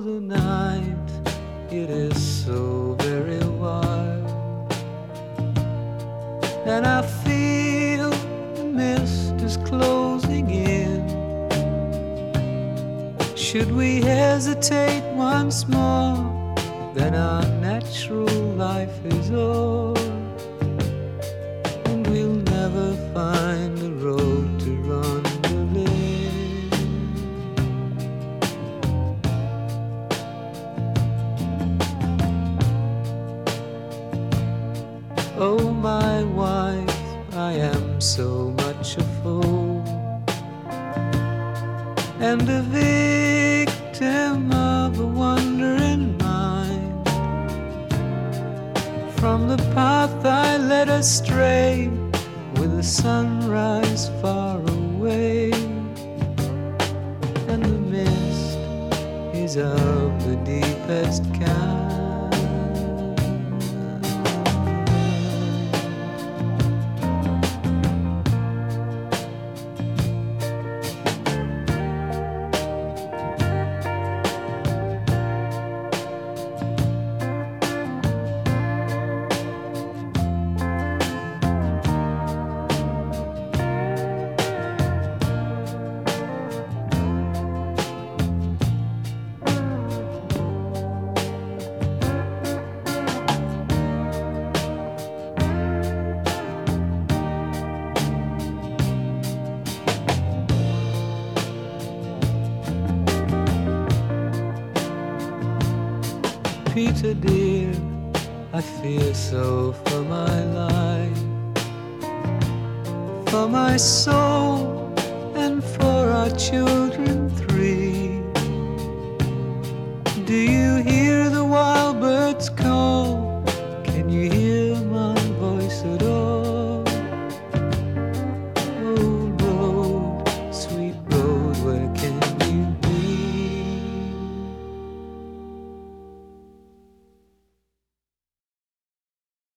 the night, it is so very wild. And I feel the mist is closing in. Should we hesitate once more, then our natural life is o'er. So much a fool and a victim of a wandering mind. From the path I led astray with the sunrise far away, and the mist is of the deepest kind. Peter dear, I fear so for my life, for my soul, and for our children